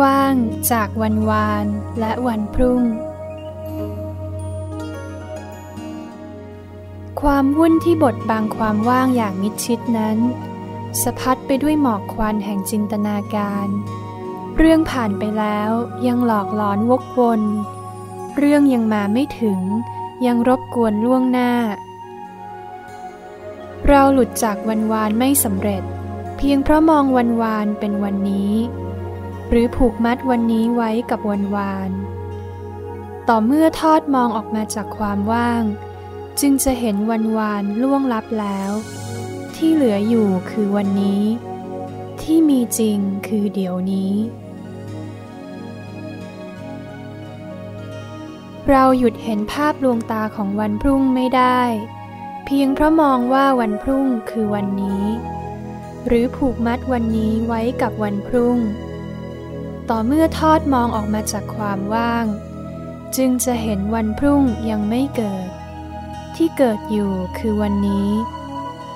ว่างจากวันวานและวันพรุ่ง ความวุ่นที่บดบังความว่างอย่างมิดชิดนั้นสะพัดไปด้วยหมอกควันแห่งจินตนาการ เรื่องผ่านไปแล้วยังหลอกหลอนวกวน เรื่องยังมาไม่ถึง ยังรบกวนล่วงหน้า เราหลุดจากวันวานไม่สำเร็จ เพียงเพราะมองวันวานเป็นวันนี้ หรือผูกมัดวันนี้ไว้กับวันวาน ต่อเมื่อทอดมองออกมาจากความว่าง จึงจะเห็นวันวานล่วงลับแล้ว ที่เหลืออยู่คือวันนี้ ที่มีจริงคือเดี๋ยวนี้ เราหยุดเห็นภาพลวงตาของวันพรุ่งไม่ได้ เพียงเพราะมองว่าวันพรุ่งคือวันนี้ หรือผูกมัดวันนี้ไว้กับวันพรุ่ง ต่อเมื่อทอดมองออกมาจากความว่าง จึงจะเห็นวันพรุ่งยังไม่เกิด ที่เกิดอยู่คือวันนี้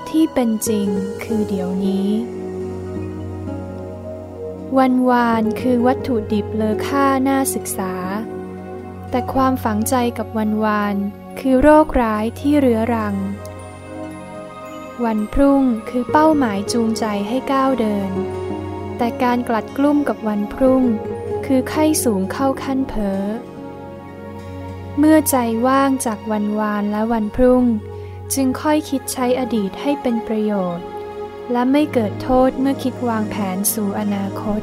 ที่เป็นจริงคือเดี๋ยวนี้ วันวานคือวัตถุดิบเลอค่าน่าศึกษา แต่ความฝังใจกับวันวานคือโรคร้ายที่เรื้อรัง วันพรุ่งคือเป้าหมายจูงใจให้ก้าวเดิน แต่การกลัดกลุ้มกับวันพรุ่ง คือไข้สูงเข้าขั้นเพ้อเมื่อใจว่างจากวันวานและวันพรุ่ง จึงค่อยคิดใช้อดีตให้เป็นประโยชน์ และไม่เกิดโทษเมื่อคิดวางแผนสู่อนาคต